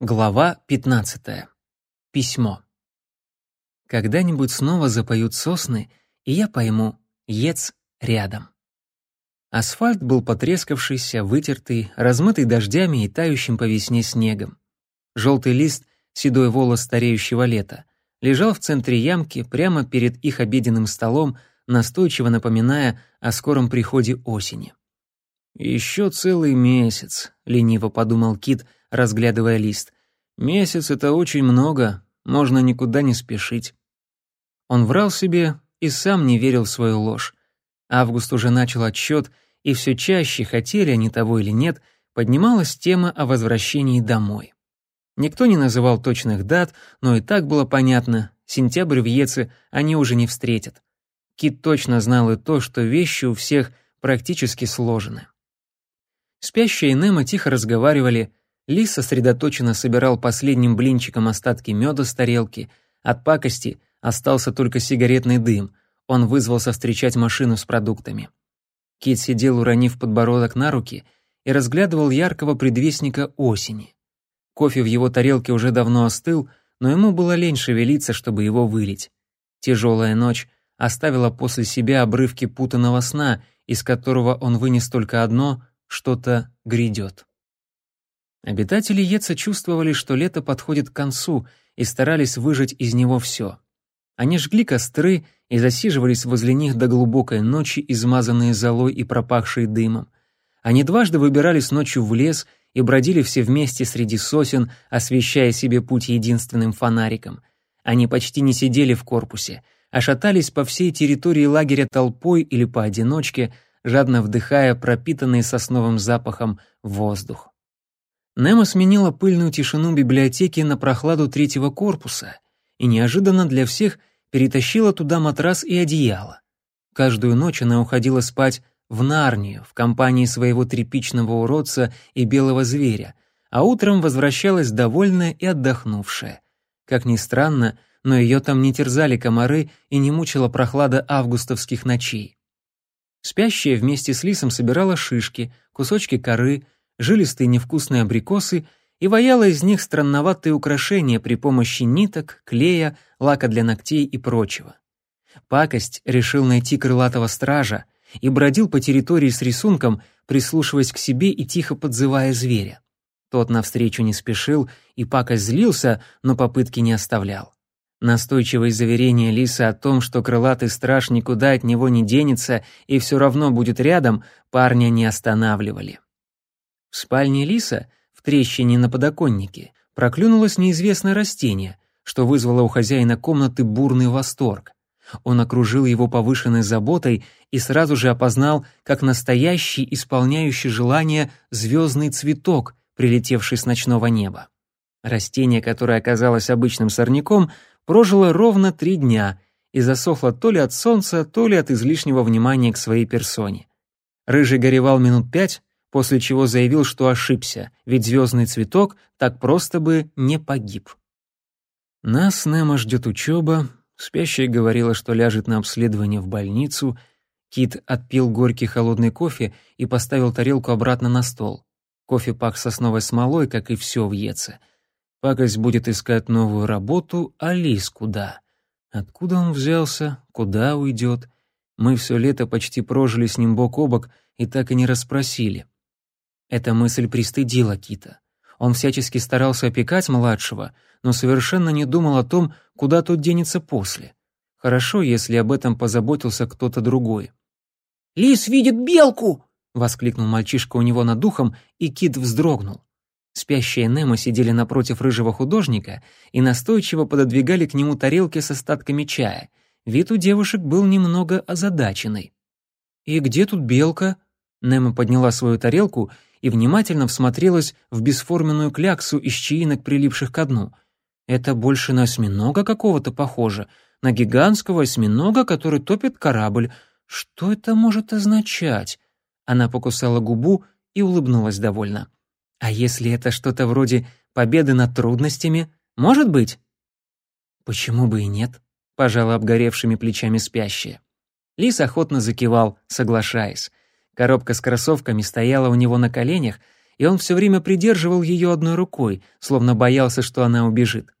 Глава 15. Письмо. Когда-нибудь снова запоют сосны, и я пойму, ец рядом. Асфальт был потрескавшийся, вытертый, размытый дождями и тающим по весне снегом. Желтый лист, седой волос стареющего лета, лежал в центре ямки прямо перед их обеденным столом, настойчиво напоминая о скором приходе осени. «Еще целый месяц», — лениво подумал Кит, разглядывая лист. «Месяц — это очень много, можно никуда не спешить». Он врал себе и сам не верил в свою ложь. Август уже начал отсчет, и все чаще, хотели они того или нет, поднималась тема о возвращении домой. Никто не называл точных дат, но и так было понятно, сентябрь в Еце они уже не встретят. Кит точно знал и то, что вещи у всех практически сложены. Спящая и Немо тихо разговаривали, Лис сосредоточенно собирал последним блинчиком остатки меда с тарелки, от пакости остался только сигаретный дым, он вызвался встречать машину с продуктами. Кит сидел, уронив подбородок на руки, и разглядывал яркого предвестника осени. Кофе в его тарелке уже давно остыл, но ему было лень шевелиться, чтобы его вылить. Тяжелая ночь оставила после себя обрывки путанного сна, из которого он вынес только одно что-то грядет. Обитатели Еца чувствовали, что лето подходит к концу, и старались выжать из него все. Они жгли костры и засиживались возле них до глубокой ночи, измазанные золой и пропахшие дымом. Они дважды выбирались ночью в лес и бродили все вместе среди сосен, освещая себе путь единственным фонариком. Они почти не сидели в корпусе, а шатались по всей территории лагеря толпой или поодиночке, жадно вдыхая пропитанный сосновым запахом воздух. Немо сменила пыльную тишину библиотеки на прохладу третьего корпуса и неожиданно для всех перетащила туда матрас и одеяло. Каждую ночь она уходила спать в Нарнию в компании своего тряпичного уродца и белого зверя, а утром возвращалась довольная и отдохнувшая. Как ни странно, но ее там не терзали комары и не мучила прохлада августовских ночей. Спящая вместе с лисом собирала шишки, кусочки коры, жилистые невкусные абрикосы и ваяла из них странноватые украшения при помощи ниток, клея, лака для ногтей и прочего. Пакость решил найти крылатого стража и бродил по территории с рисунком, прислушиваясь к себе и тихо подзывая зверя. Тот навстречу не спешил, и Пакость злился, но попытки не оставлял. Настойчивые заверения Лиса о том, что крылатый страж никуда от него не денется и все равно будет рядом, парня не останавливали. В спальне Лиса, в трещине на подоконнике, проклюнулось неизвестное растение, что вызвало у хозяина комнаты бурный восторг. Он окружил его повышенной заботой и сразу же опознал как настоящий, исполняющий желание звездный цветок, прилетевший с ночного неба. Растение, которое оказалось обычным сорняком, прожила ровно три дня и засохла то ли от солнца, то ли от излишнего внимания к своей персоне. Рыжий горевал минут пять, после чего заявил, что ошибся, ведь звездный цветок так просто бы не погиб. Нас Немо ждет учеба, спящая говорила, что ляжет на обследование в больницу, Кит отпил горький холодный кофе и поставил тарелку обратно на стол. Кофе пах сосновой смолой, как и все в Еце — Пакость будет искать новую работу, а Лис куда? Откуда он взялся? Куда уйдет? Мы все лето почти прожили с ним бок о бок и так и не расспросили. Эта мысль пристыдила Кита. Он всячески старался опекать младшего, но совершенно не думал о том, куда тот денется после. Хорошо, если об этом позаботился кто-то другой. «Лис видит белку!» — воскликнул мальчишка у него над духом, и Кит вздрогнул. Спящие Немо сидели напротив рыжего художника и настойчиво пододвигали к нему тарелки с остатками чая. Вид у девушек был немного озадаченный. «И где тут белка?» Немо подняла свою тарелку и внимательно всмотрелась в бесформенную кляксу из чаинок, прилипших ко дну. «Это больше на осьминога какого-то похоже, на гигантского осьминога, который топит корабль. Что это может означать?» Она покусала губу и улыбнулась довольно. А если это что-то вроде победы над трудностями, может быть? Почему бы и нет? Пожала обгоревшими плечами спящая. Лис охотно закивал, соглашаясь. Коробка с кроссовками стояла у него на коленях, и он все время придерживал ее одной рукой, словно боялся, что она убежит.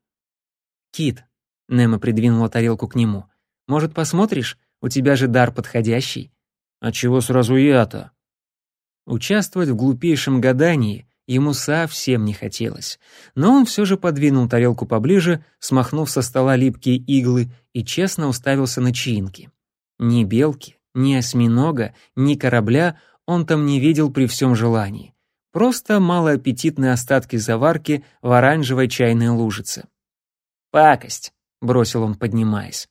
«Кит», — Немо придвинула тарелку к нему, — «может, посмотришь? У тебя же дар подходящий». «А чего сразу я-то?» Участвовать в глупейшем гадании ему совсем не хотелось, но он все же подвинул тарелку поближе, смахнув со стола липкие иглы и честно уставился на чаинки. Ни белки, ни осьминога, ни корабля он там не видел при всем желании. Просто малоаппетитные остатки заварки в оранжевой чайной лужице. «Пакость!» — бросил он, поднимаясь.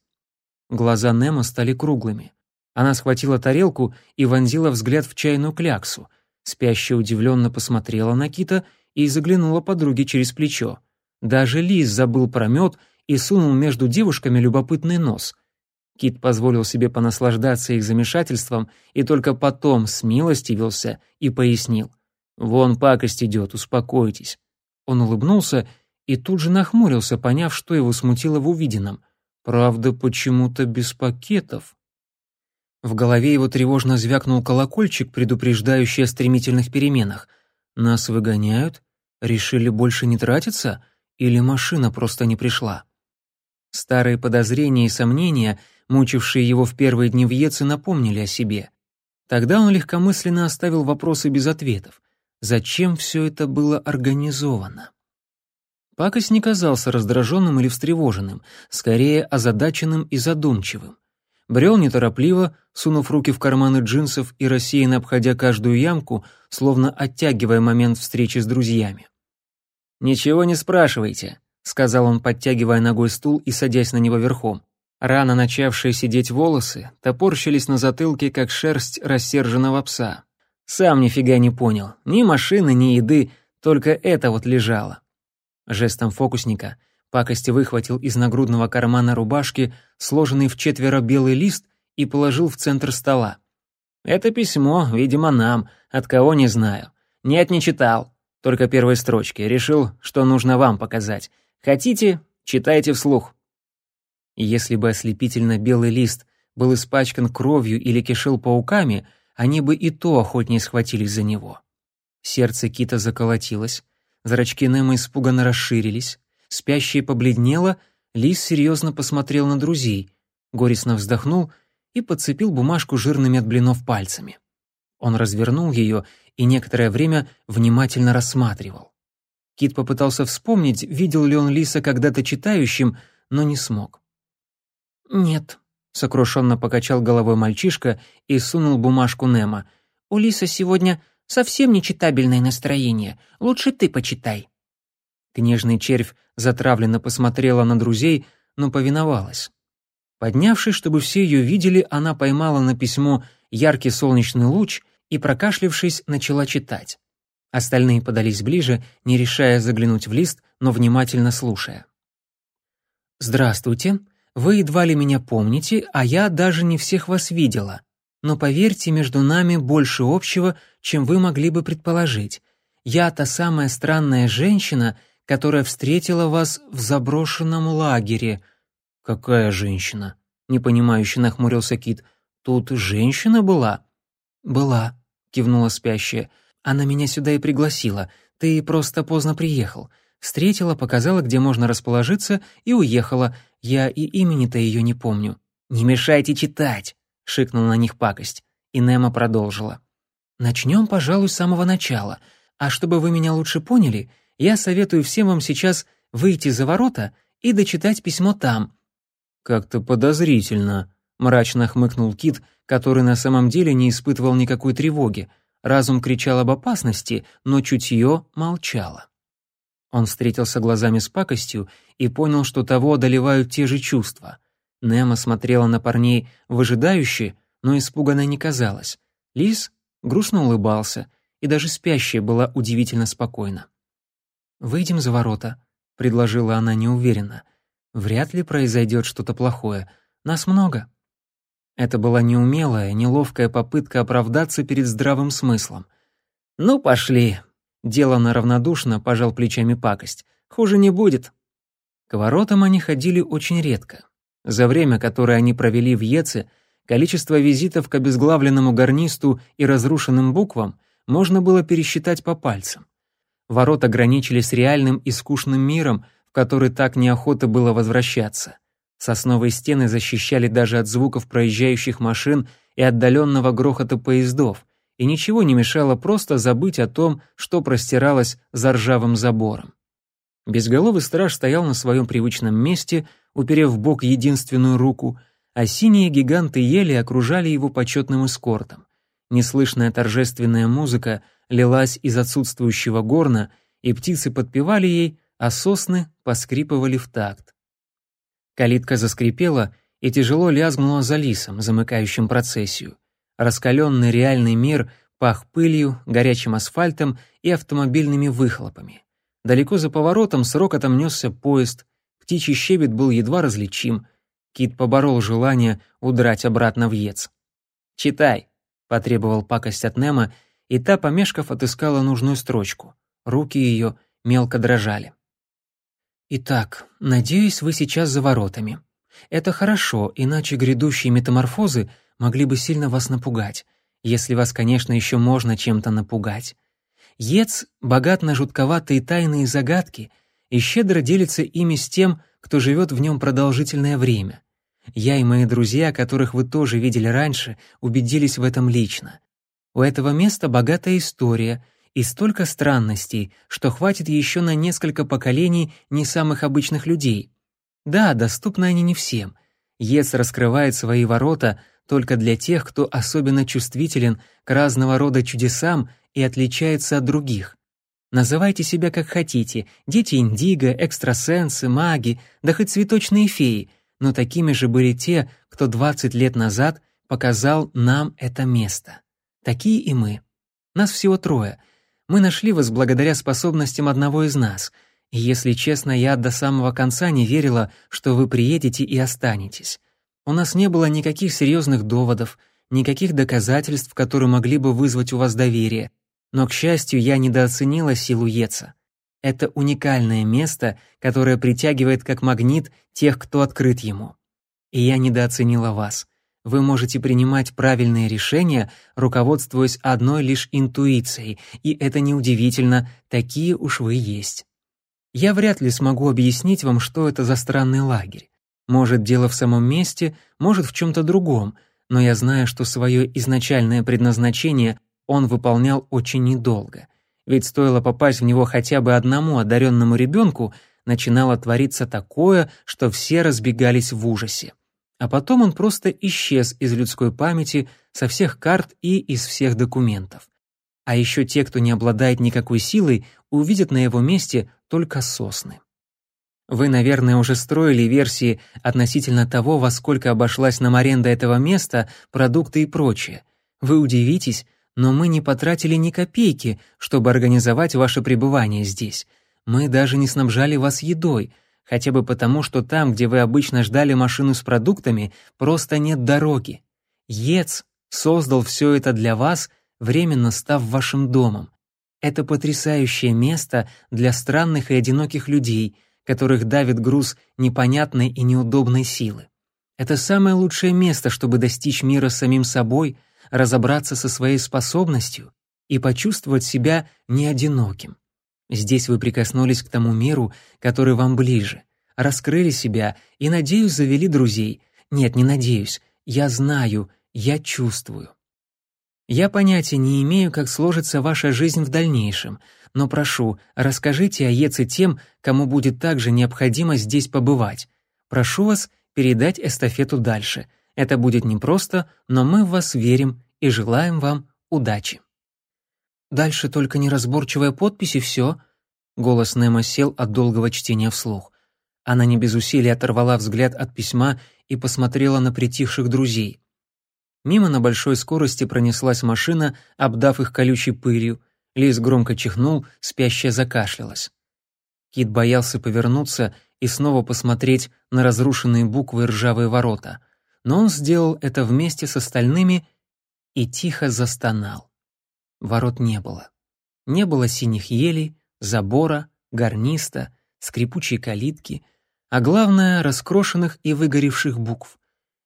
Глаза Немо стали круглыми. Она схватила тарелку и вонзила взгляд в чайную кляксу. Спящая удивленно посмотрела на Кита и заглянула подруге через плечо. Даже Лис забыл про мед и сунул между девушками любопытный нос. Кит позволил себе понаслаждаться их замешательством и только потом смилостивился и пояснил. «Вон пакость идет, успокойтесь». Он улыбнулся и тут же нахмурился, поняв, что его смутило в увиденном. Правда, почему-то без пакетов. В голове его тревожно звякнул колокольчик, предупреждающий о стремительных переменах. Нас выгоняют? Решили больше не тратиться? Или машина просто не пришла? Старые подозрения и сомнения, мучившие его в первые дни в Еце, напомнили о себе. Тогда он легкомысленно оставил вопросы без ответов. Зачем все это было организовано? Пакость не казался раздраженным или встревоженным, скорее озадаченным и задумчивым брел неторопливо, сунув руки в карманы джинсов и рассеянно обходя каждую ямку, словно оттягивая момент встречи с друзьями. «Ничего не спрашивайте», — сказал он, подтягивая ногой стул и садясь на него верхом. Рано начавшие сидеть волосы топорщились на затылке, как шерсть рассерженного пса. Сам нифига не понял. Ни машины, ни еды, только это вот лежало. Жестом фокусника Пакости выхватил из нагрудного кармана рубашки сложенный в четверо белый лист и положил в центр стола. «Это письмо, видимо, нам, от кого не знаю. Нет, не читал. Только первые строчки. Решил, что нужно вам показать. Хотите, читайте вслух». Если бы ослепительно белый лист был испачкан кровью или кишел пауками, они бы и то охотнее схватились за него. Сердце Кита заколотилось, зрачки Немо испуганно расширились. Спящая побледнела, Лис серьезно посмотрел на друзей, горестно вздохнул и подцепил бумажку жирными от блинов пальцами. Он развернул ее и некоторое время внимательно рассматривал. Кит попытался вспомнить, видел ли он Лиса когда-то читающим, но не смог. «Нет», — сокрушенно покачал головой мальчишка и сунул бумажку Немо. «У Лиса сегодня совсем нечитабельное настроение. Лучше ты почитай». Книжный червь затравленно посмотрела на друзей, но повиновалась. Поднявшись, чтобы все ее видели, она поймала на письмо яркий солнечный луч и, прокашлившись, начала читать. Остальные подались ближе, не решая заглянуть в лист, но внимательно слушая. «Здравствуйте. Вы едва ли меня помните, а я даже не всех вас видела. Но поверьте, между нами больше общего, чем вы могли бы предположить. Я та самая странная женщина, которая встретила вас в заброшенном лагере». «Какая женщина?» — непонимающе нахмурился Кит. «Тут женщина была?» «Была», — кивнула спящая. «Она меня сюда и пригласила. Ты просто поздно приехал. Встретила, показала, где можно расположиться, и уехала. Я и имени-то ее не помню». «Не мешайте читать!» — шикнул на них пакость. И Немо продолжила. «Начнем, пожалуй, с самого начала. А чтобы вы меня лучше поняли, я советую всем вам сейчас выйти за ворота и дочитать письмо там». «Как-то подозрительно», — мрачно хмыкнул Кит, который на самом деле не испытывал никакой тревоги. Разум кричал об опасности, но чутье молчало. Он встретился глазами с пакостью и понял, что того одолевают те же чувства. Немо смотрела на парней выжидающе, но испуганной не казалась. Лис грустно улыбался, и даже спящая была удивительно спокойна. «Выйдем за ворота», — предложила она неуверенно. «Вряд ли произойдет что-то плохое. Нас много». Это была неумелая, неловкая попытка оправдаться перед здравым смыслом. «Ну, пошли», — делано равнодушно пожал плечами пакость. «Хуже не будет». К воротам они ходили очень редко. За время, которое они провели в Еце, количество визитов к обезглавленному гарнисту и разрушенным буквам можно было пересчитать по пальцам. Ворота граничили с реальным и скучным миром, в который так неохота было возвращаться. Сосновые стены защищали даже от звуков проезжающих машин и отдаленного грохота поездов, и ничего не мешало просто забыть о том, что простиралось за ржавым забором. Безголовый страж стоял на своем привычном месте, уперев в бок единственную руку, а синие гиганты ели окружали его почетным эскортом. Неслышная торжественная музыка лилась из отсутствующего горна, и птицы подпевали ей, а сосны поскрипывали в такт. Калитка заскрипела и тяжело лязгнула за лисом, замыкающим процессию. Раскаленный реальный мир пах пылью, горячим асфальтом и автомобильными выхлопами. Далеко за поворотом с рокотом несся поезд, птичий щебет был едва различим. Кит поборол желание удрать обратно в Ец. «Читай», — потребовал пакость от Немо, и та, помешков, отыскала нужную строчку. Руки ее мелко дрожали. «Итак, надеюсь, вы сейчас за воротами. Это хорошо, иначе грядущие метаморфозы могли бы сильно вас напугать, если вас, конечно, еще можно чем-то напугать. Ец богат на жутковатые тайны и загадки и щедро делится ими с тем, кто живет в нем продолжительное время. Я и мои друзья, которых вы тоже видели раньше, убедились в этом лично. У этого места богатая история — и столько странностей, что хватит еще на несколько поколений не самых обычных людей. Да, доступны они не всем. ЕС раскрывает свои ворота только для тех, кто особенно чувствителен к разного рода чудесам и отличается от других. Называйте себя как хотите, дети индиго, экстрасенсы, маги, да хоть цветочные феи, но такими же были те, кто 20 лет назад показал нам это место. Такие и мы. Нас всего трое — мы нашли вас благодаря способностям одного из нас. И если честно, я до самого конца не верила, что вы приедете и останетесь. У нас не было никаких серьезных доводов, никаких доказательств, которые могли бы вызвать у вас доверие. Но, к счастью, я недооценила силу Еца. Это уникальное место, которое притягивает как магнит тех, кто открыт ему. И я недооценила вас. Вы можете принимать правильные решения, руководствуясь одной лишь интуицией, и это неудивительно, такие уж вы есть. Я вряд ли смогу объяснить вам, что это за странный лагерь. Может, дело в самом месте, может, в чем-то другом, но я знаю, что свое изначальное предназначение он выполнял очень недолго. Ведь стоило попасть в него хотя бы одному одаренному ребенку, начинало твориться такое, что все разбегались в ужасе. А потом он просто исчез из людской памяти со всех карт и из всех документов. А еще те, кто не обладает никакой силой, увидят на его месте только сосны. Вы, наверное, уже строили версии относительно того, во сколько обошлась нам аренда этого места, продукты и прочее. Вы удивитесь, но мы не потратили ни копейки, чтобы организовать ваше пребывание здесь. Мы даже не снабжали вас едой — хотя бы потому, что там, где вы обычно ждали машину с продуктами, просто нет дороги. ЕЦ создал все это для вас, временно став вашим домом. Это потрясающее место для странных и одиноких людей, которых давит груз непонятной и неудобной силы. Это самое лучшее место, чтобы достичь мира самим собой, разобраться со своей способностью и почувствовать себя неодиноким. Здесь вы прикоснулись к тому миру, который вам ближе, раскрыли себя и, надеюсь, завели друзей. Нет, не надеюсь, я знаю, я чувствую. Я понятия не имею, как сложится ваша жизнь в дальнейшем, но прошу, расскажите о Еце тем, кому будет также необходимо здесь побывать. Прошу вас передать эстафету дальше. Это будет непросто, но мы в вас верим и желаем вам удачи. Дальше только неразборчивая подпись и все. Голос Немо сел от долгого чтения вслух. Она не без усилий оторвала взгляд от письма и посмотрела на притихших друзей. Мимо на большой скорости пронеслась машина, обдав их колючей пылью. Лис громко чихнул, спящая закашлялась. Кит боялся повернуться и снова посмотреть на разрушенные буквы ржавые ворота. Но он сделал это вместе с остальными и тихо застонал. Ворот не было. Не было синих елей, забора, гарниста, скрипучей калитки, а главное — раскрошенных и выгоревших букв.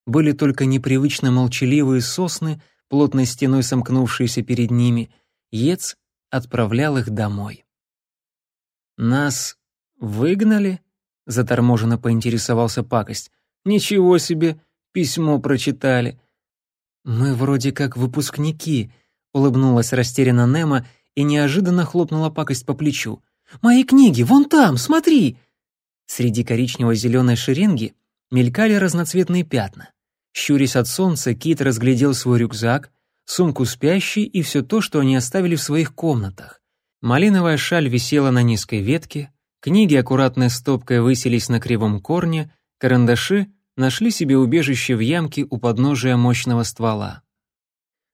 Были только непривычно молчаливые сосны, плотной стеной сомкнувшиеся перед ними, Ец отправлял их домой. «Нас выгнали?» — заторможенно поинтересовался пакость. «Ничего себе, письмо прочитали». «Мы вроде как выпускники», — улыбнулась растерянно Немо и неожиданно хлопнула пакость по плечу. «Мои книги, вон там, смотри!» Среди коричнево-зеленой шеренги мелькали разноцветные пятна. Щурясь от солнца, Кит разглядел свой рюкзак, сумку спящей и все то, что они оставили в своих комнатах. Малиновая шаль висела на низкой ветке, книги аккуратной стопкой высились на кривом корне, карандаши нашли себе убежище в ямке у подножия мощного ствола.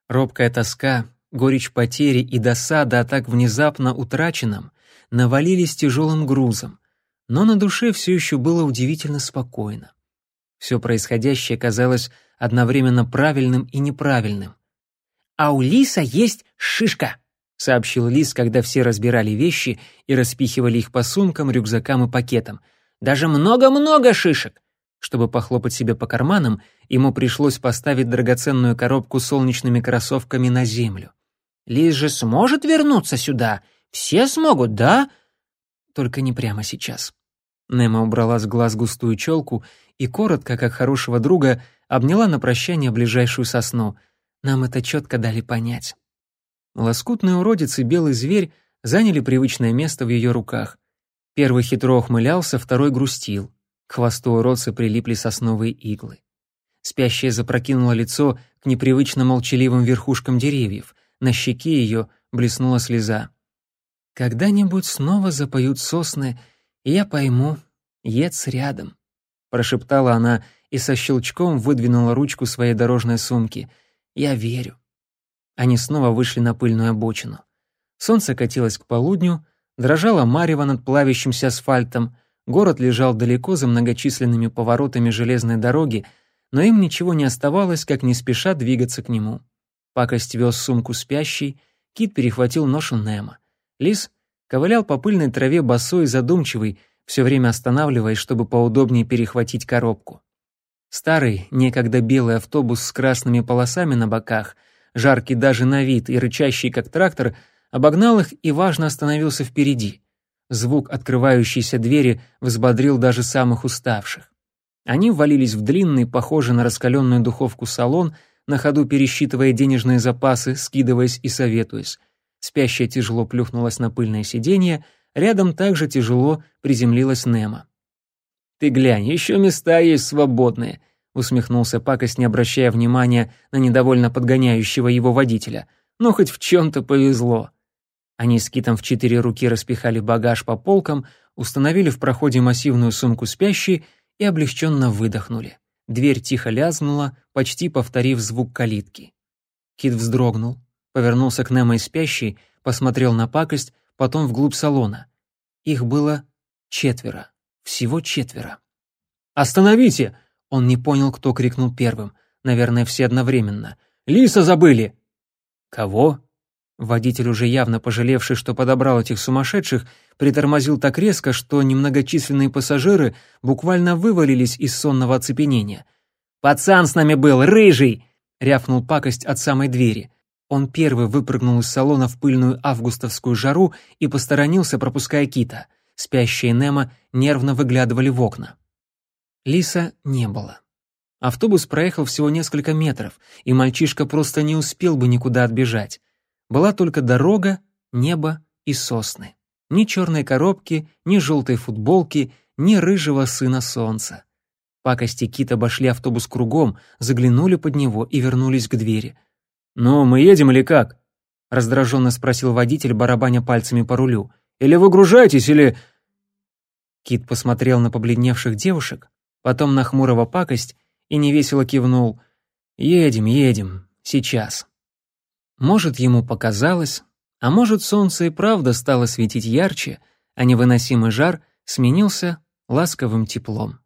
Робкая тоска, горечь потери и досада о так внезапно утраченном навалились тяжелым грузом, но на душе все еще было удивительно спокойно. Все происходящее казалось одновременно правильным и неправильным. «А у Лиса есть шишка», — сообщил Лис, когда все разбирали вещи и распихивали их по сумкам, рюкзакам и пакетам. «Даже много-много шишек!» Чтобы похлопать себе по карманам, ему пришлось поставить драгоценную коробку с солнечными кроссовками на землю. «Лис же сможет вернуться сюда? Все смогут, да?» «Только не прямо сейчас». Немо убрала с глаз густую челку и коротко, как хорошего друга, обняла на прощание ближайшую сосну. Нам это четко дали понять. Лоскутный уродец и белый зверь заняли привычное место в ее руках. Первый хитро ухмылялся, второй грустил. К хвосту уродца прилипли сосновые иглы. Спящая запрокинула лицо к непривычно молчаливым верхушкам деревьев. На щеке ее блеснула слеза. «Когда-нибудь снова запоют сосны, и я пойму, ец рядом», — прошептала она и со щелчком выдвинула ручку своей дорожной сумки. «Я верю». Они снова вышли на пыльную обочину. Солнце катилось к полудню, дрожала марево над плавящимся асфальтом, город лежал далеко за многочисленными поворотами железной дороги, но им ничего не оставалось, как не спеша двигаться к нему. Пакость вез сумку спящий, Кит перехватил ношу Немо. Лис ковылял по пыльной траве босой и задумчивый, все время останавливаясь, чтобы поудобнее перехватить коробку. Старый, некогда белый автобус с красными полосами на боках, жаркий даже на вид и рычащий как трактор, обогнал их и важно остановился впереди. Звук открывающейся двери взбодрил даже самых уставших. Они ввалились в длинный, похожий на раскаленную духовку салон, на ходу пересчитывая денежные запасы, скидываясь и советуясь. Спящая тяжело плюхнулась на пыльное сиденье, рядом также тяжело приземлилась Немо. «Ты глянь, еще места есть свободные», — усмехнулся Пакость, не обращая внимания на недовольно подгоняющего его водителя. «Ну, хоть в чем-то повезло». Они с Китом в четыре руки распихали багаж по полкам, установили в проходе массивную сумку спящей и облегченно выдохнули. Дверь тихо лязгнула, почти повторив звук калитки. Кит вздрогнул, повернулся к Немо и спящей, посмотрел на пакость, потом вглубь салона. Их было четверо. Всего четверо. «Остановите!» Он не понял, кто крикнул первым. Наверное, все одновременно. «Лиса забыли!» «Кого?» Водитель, уже явно пожалевший, что подобрал этих сумасшедших, притормозил так резко, что немногочисленные пассажиры буквально вывалились из сонного оцепенения. «Пацан с нами был, рыжий!» — рявкнул пакость от самой двери. Он первый выпрыгнул из салона в пыльную августовскую жару и посторонился, пропуская кита. Спящие Немо нервно выглядывали в окна. Лиса не было. Автобус проехал всего несколько метров, и мальчишка просто не успел бы никуда отбежать. Была только дорога, небо и сосны. Ни черной коробки, ни желтой футболки, ни рыжего сына солнца. Пакости Кит обошли автобус кругом, заглянули под него и вернулись к двери. «Ну, мы едем или как?» — раздраженно спросил водитель, барабаня пальцами по рулю. «Или вы гружаетесь, или...» Кит посмотрел на побледневших девушек, потом на хмурого пакость и невесело кивнул. «Едем, едем, сейчас». Может, ему показалось, а может, солнце и правда стало светить ярче, а невыносимый жар сменился ласковым теплом.